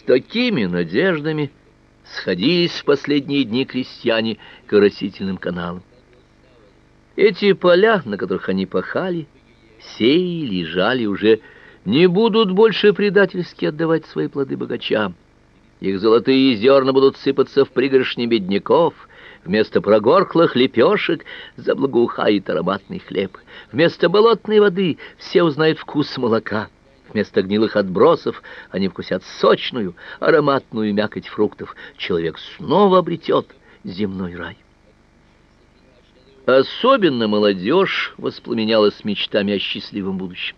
С такими надеждами сходились в последние дни крестьяне к оросительным каналам. Эти поля, на которых они пахали, сеяли, жали, уже не будут больше предательски отдавать свои плоды богачам. Их золотые зерна будут сыпаться в пригоршни бедняков, вместо прогорклых лепешек заблагоухает ароматный хлеб, вместо болотной воды все узнают вкус молока. Вместо гнилых отбросов они вкусят сочную, ароматную мякоть фруктов. Человек снова обретет земной рай. Особенно молодежь воспламенялась мечтами о счастливом будущем.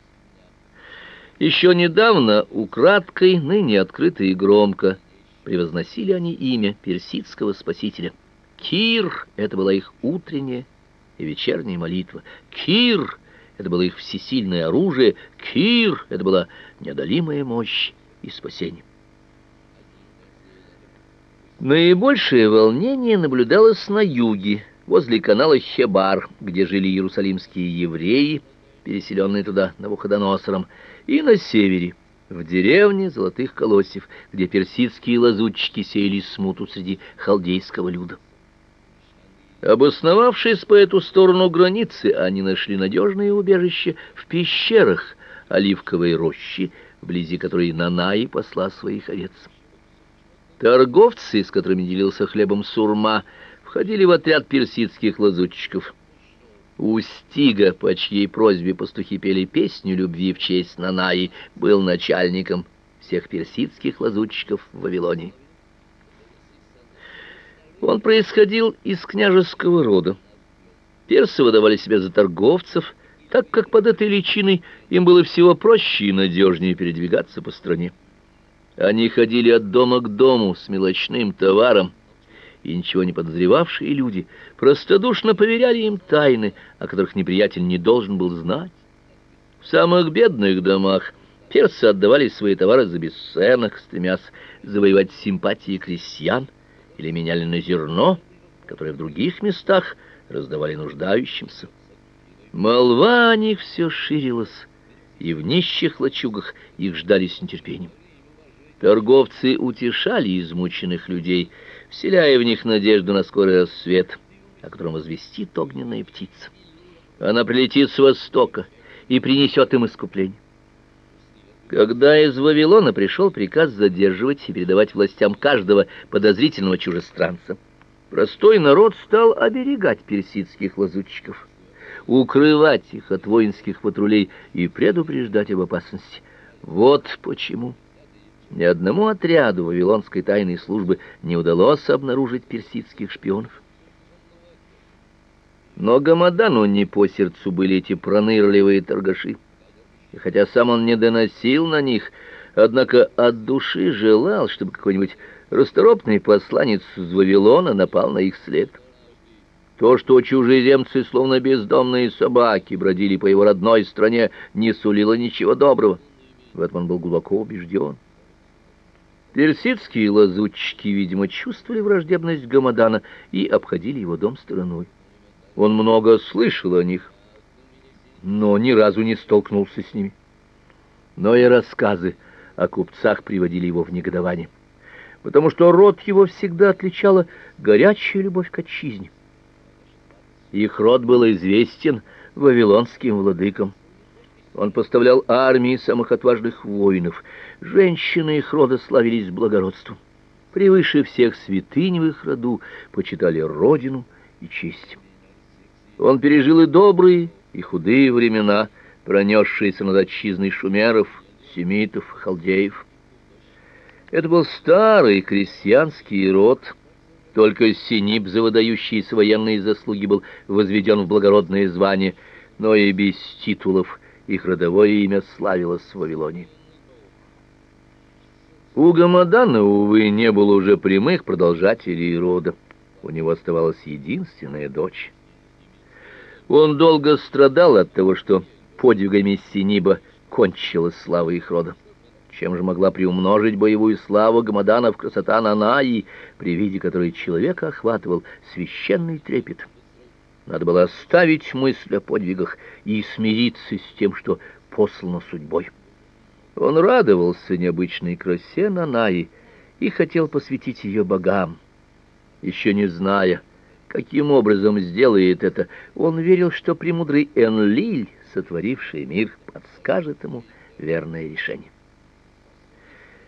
Еще недавно украдкой, ныне открыто и громко, превозносили они имя персидского спасителя. Кир — это была их утренняя и вечерняя молитва. Кир — это было их всесильное оружие. Кир — это была неодолимая мощь и спасение. Наибольшее волнение наблюдалось на юге, возле канала Хебар, где жили иерусалимские евреи, переселенные туда Навуходоносором, и на севере, в деревне Золотых Колосьев, где персидские лазутчики сеяли смуту среди халдейского люда. Обосновавшись по эту сторону границы, они нашли надежное убежище в пещерах Оливковой рощи, вблизи которой Нанаи посла своих овец. Торговцы, с которыми делился хлебом сурма, входили в отряд персидских лазутчиков. У Стига, по чьей просьбе пастухи пели песню любви в честь Нанаи, был начальником всех персидских лазутчиков в Вавилонии. Он происходил из княжеского рода. Персы выдавали себя за торговцев, так как под этой личиной им было всего проще и надежнее передвигаться по стране. Они ходили от дома к дому с мелочным товаром, и ничего не подозревавшие люди простодушно поверяли им тайны, о которых неприятель не должен был знать. В самых бедных домах персы отдавали свои товары за бесценок, стремясь завоевать симпатии крестьян, или меняли на зерно, которое в других местах раздавали нуждающимся. Молва о них все ширилась, и в нищих лачугах их ждали с нетерпением. Торговцы утешали измученных людей, вселяя в них надежду на скорый рассвет, о котором возвестит огненная птица. Она прилетит с востока и принесет им искупление. Когда из Вавилона пришел приказ задерживать и передавать властям каждого подозрительного чужестранца, простой народ стал оберегать персидских лазутчиков, укрывать их от воинских патрулей и предупреждать об опасности. Вот почему ни одному отряду вавилонской тайной службы не удалось обнаружить персидских шпионов. Но Гамадану не по сердцу были эти пронырливые торгаши. И хотя сам он не доносил на них, однако от души желал, чтобы какой-нибудь расторопный посланец из Вавилона напал на их след. То, что чужеземцы, словно бездомные собаки, бродили по его родной стране, не сулило ничего доброго. В этом он был глубоко убежден. Персидские лазутчики, видимо, чувствовали враждебность Гамадана и обходили его дом стороной. Он много слышал о них, но ни разу не столкнулся с ними. Но и рассказы о купцах приводили его в негодование, потому что род его всегда отличала горячая любовь к отчизне. Их род был известен вавилонским владыкам. Он поставлял армии самых отважных воинов. Женщины их рода славились благородством. Превыше всех святынь в их роду почитали родину и честь. Он пережил и добрые, и худые времена, пронесшиеся над отчизной шумеров, семитов, халдеев. Это был старый крестьянский род, только Синип, за выдающиеся военные заслуги, был возведен в благородное звание, но и без титулов их родовое имя славилось в Вавилоне. У Гамадана, увы, не было уже прямых продолжателей рода. У него оставалась единственная дочь. Он долго страдал от того, что подвигами Синиба кончилась слава их рода. Чем же могла приумножить боевую славу Гамаданов красота Нанаи, при виде которой человека охватывал священный трепет? Надо было оставить мысль о подвигах и смириться с тем, что послано судьбой. Он радовался необычной красе Нанаи и хотел посвятить ее богам. Еще не зная, каким образом сделает это, он верил, что премудрый Энлиль, сотворивший мир, подскажет ему верное решение.